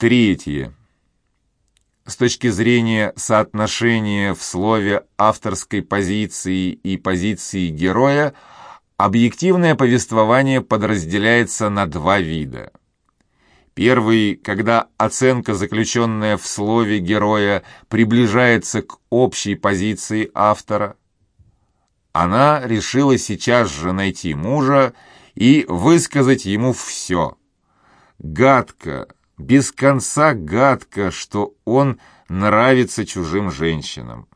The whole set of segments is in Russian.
Третье. С точки зрения соотношения в слове авторской позиции и позиции героя, объективное повествование подразделяется на два вида. Первый, когда оценка, заключенная в слове героя, приближается к общей позиции автора. Она решила сейчас же найти мужа и высказать ему все. Гадко, без конца гадко, что он нравится чужим женщинам.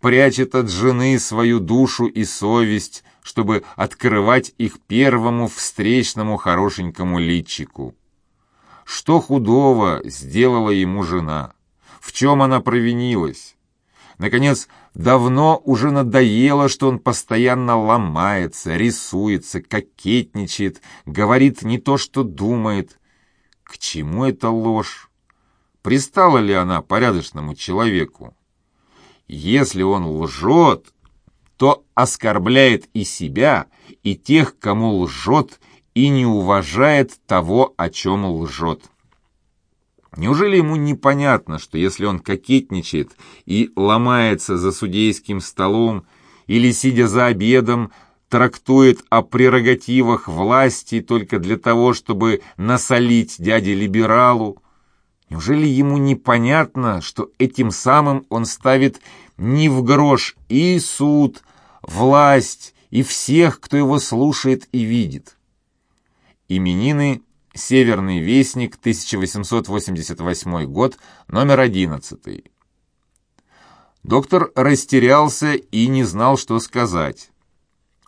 Прячет от жены свою душу и совесть, чтобы открывать их первому встречному хорошенькому личику. Что худого сделала ему жена? В чем она провинилась? Наконец, давно уже надоело, что он постоянно ломается, рисуется, кокетничает, говорит не то, что думает. К чему эта ложь? Пристала ли она порядочному человеку? Если он лжет, то оскорбляет и себя, и тех, кому лжет, и не уважает того, о чем лжет. Неужели ему непонятно, что если он кокетничает и ломается за судейским столом или, сидя за обедом, трактует о прерогативах власти только для того, чтобы насолить дяде-либералу, неужели ему непонятно, что этим самым он ставит не в грош и суд, власть и всех, кто его слушает и видит? Именины Северный вестник, 1888 год, номер 11. Доктор растерялся и не знал, что сказать.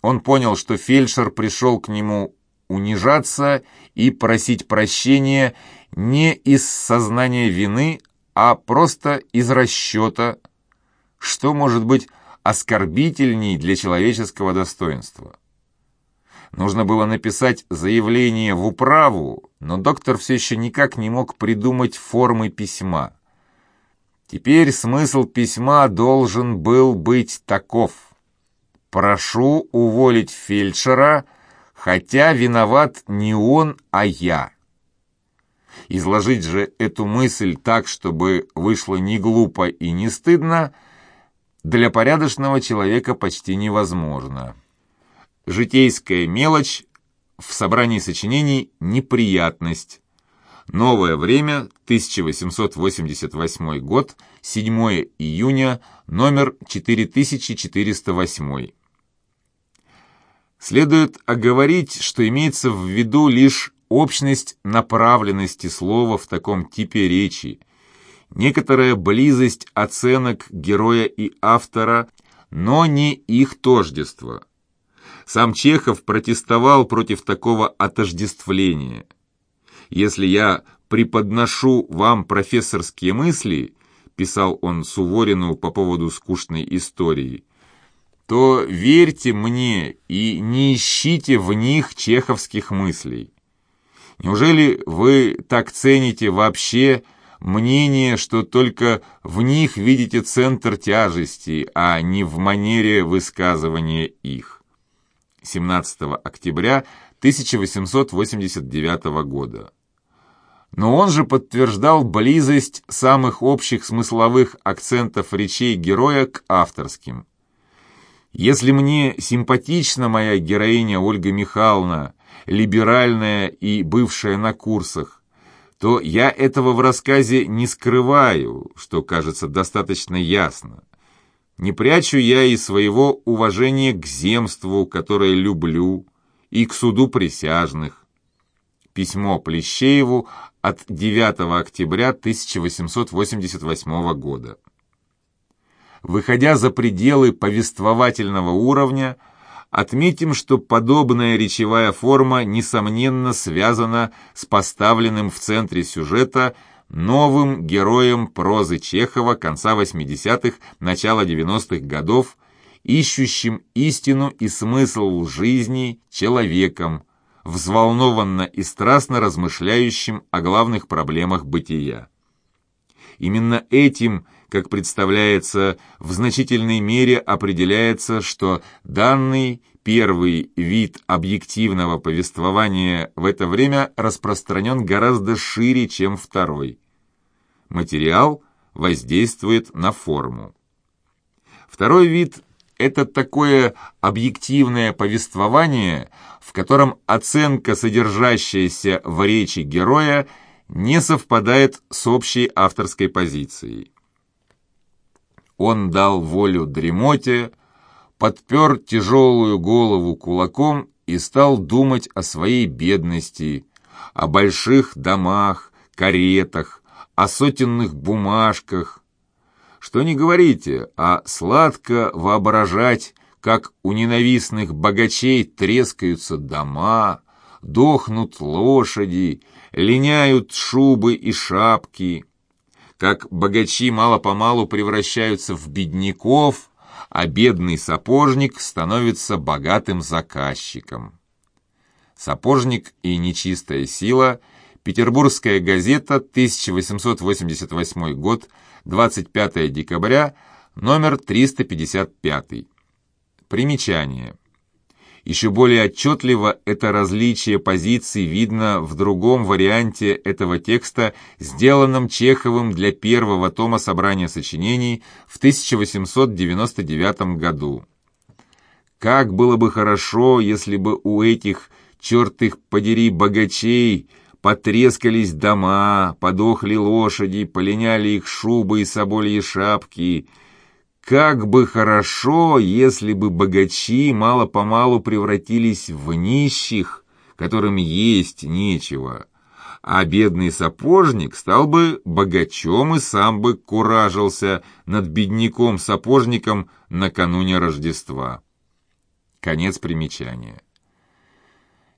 Он понял, что фельдшер пришел к нему унижаться и просить прощения не из сознания вины, а просто из расчета, что может быть оскорбительней для человеческого достоинства. Нужно было написать заявление в управу, но доктор все еще никак не мог придумать формы письма. Теперь смысл письма должен был быть таков. «Прошу уволить фельдшера, хотя виноват не он, а я». Изложить же эту мысль так, чтобы вышло не глупо и не стыдно, для порядочного человека почти невозможно. Житейская мелочь в собрании сочинений «Неприятность». Новое время, 1888 год, 7 июня, номер 4408. Следует оговорить, что имеется в виду лишь общность направленности слова в таком типе речи, некоторая близость оценок героя и автора, но не их тождество – сам Чехов протестовал против такого отождествления. «Если я преподношу вам профессорские мысли», писал он Суворину по поводу скучной истории, то верьте мне и не ищите в них чеховских мыслей. Неужели вы так цените вообще мнение, что только в них видите центр тяжести, а не в манере высказывания их? 17 октября 1889 года. Но он же подтверждал близость самых общих смысловых акцентов речей героя к авторским. Если мне симпатична моя героиня Ольга Михайловна, либеральная и бывшая на курсах, то я этого в рассказе не скрываю, что кажется достаточно ясно. Не прячу я и своего уважения к земству, которое люблю, и к суду присяжных. Письмо Плещееву от 9 октября 1888 года. Выходя за пределы повествовательного уровня, отметим, что подобная речевая форма несомненно связана с поставленным в центре сюжета – новым героем прозы Чехова конца 80-х, начала 90-х годов, ищущим истину и смысл жизни человеком, взволнованно и страстно размышляющим о главных проблемах бытия. Именно этим, как представляется, в значительной мере определяется, что данный первый вид объективного повествования в это время распространен гораздо шире, чем второй – Материал воздействует на форму. Второй вид – это такое объективное повествование, в котором оценка, содержащаяся в речи героя, не совпадает с общей авторской позицией. Он дал волю дремоте, подпер тяжелую голову кулаком и стал думать о своей бедности, о больших домах, каретах, о сотенных бумажках. Что не говорите, а сладко воображать, как у ненавистных богачей трескаются дома, дохнут лошади, линяют шубы и шапки, как богачи мало-помалу превращаются в бедняков, а бедный сапожник становится богатым заказчиком. «Сапожник и нечистая сила», Петербургская газета, 1888 год, 25 декабря, номер 355. Примечание. Еще более отчетливо это различие позиций видно в другом варианте этого текста, сделанном Чеховым для первого тома собрания сочинений в 1899 году. Как было бы хорошо, если бы у этих, черт их подери, богачей, потрескались дома, подохли лошади, полиняли их шубы и собольи шапки — как бы хорошо, если бы богачи мало-помалу превратились в нищих, которым есть нечего, а бедный сапожник стал бы богачом и сам бы куражился над бедняком-сапожником накануне Рождества. Конец примечания.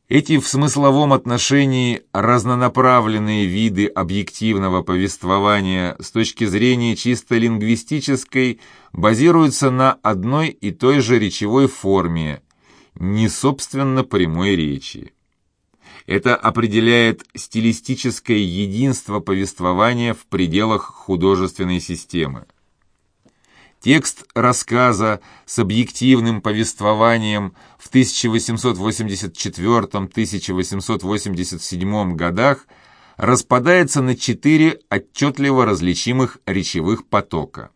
Эти в смысловом отношении разнонаправленные виды объективного повествования с точки зрения чисто лингвистической базируются на одной и той же речевой форме, не собственно прямой речи. Это определяет стилистическое единство повествования в пределах художественной системы. Текст рассказа с объективным повествованием в 1884-1887 годах распадается на четыре отчетливо различимых речевых потока.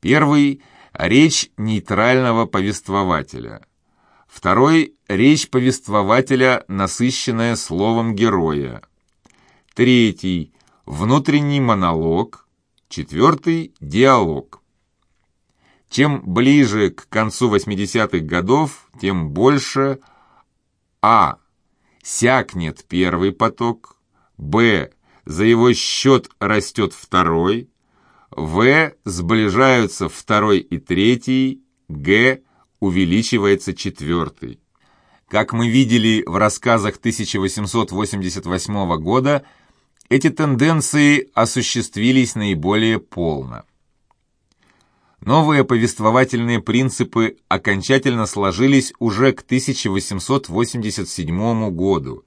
Первый – речь нейтрального повествователя. Второй – речь повествователя, насыщенная словом героя. Третий – внутренний монолог. Четвертый – диалог. Чем ближе к концу 80-х годов, тем больше А. Сякнет первый поток, Б. За его счет растет второй, В. Сближаются второй и третий, Г. Увеличивается четвертый. Как мы видели в рассказах 1888 года, эти тенденции осуществились наиболее полно. Новые повествовательные принципы окончательно сложились уже к 1887 году.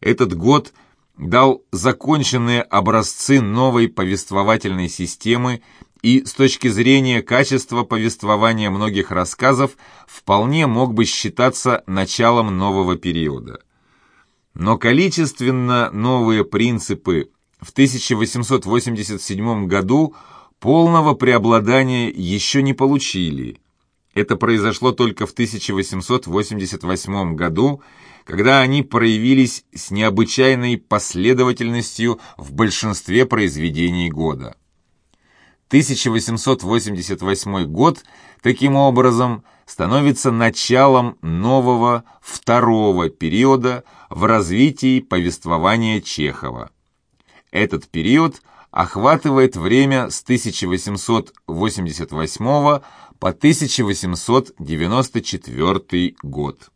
Этот год дал законченные образцы новой повествовательной системы и с точки зрения качества повествования многих рассказов вполне мог бы считаться началом нового периода. Но количественно новые принципы в 1887 году – полного преобладания еще не получили. Это произошло только в 1888 году, когда они проявились с необычайной последовательностью в большинстве произведений года. 1888 год, таким образом, становится началом нового второго периода в развитии повествования Чехова. Этот период охватывает время с 1888 по 1894 год.